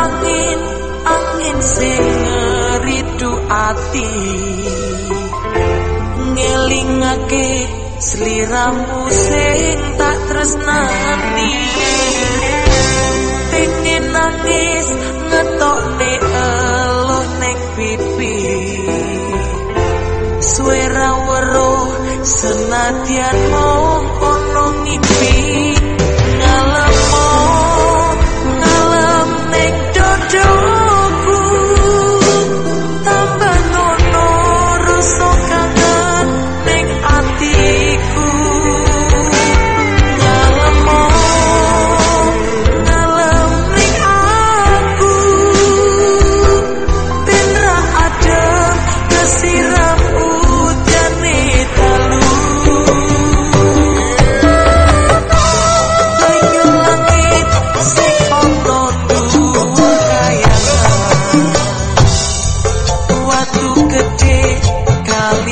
angin angin sing ngeridu ati. Ngelingake sliramu sing tak tresnani. Pengen nangis ngetokne eluh ning pipi. Suara weruh senadyan mong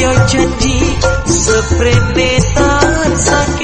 yo janji seprene sakit.